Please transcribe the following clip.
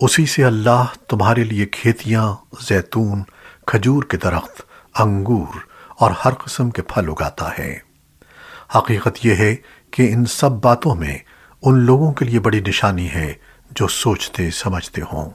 اسی سے اللہ تمہارے لیے کھیتیاں، زیتون، کھجور کے درخت، انگور اور ہر قسم کے پھل اگاتا ہے۔ حقیقت یہ ہے کہ ان سب باتوں میں ان لوگوں کے لیے بڑی نشانی ہے جو سوچتے، سمجھتے ہوں۔